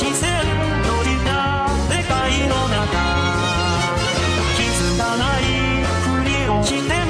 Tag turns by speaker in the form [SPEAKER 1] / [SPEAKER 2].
[SPEAKER 1] 視線閉じた世界の中気づかないふりをして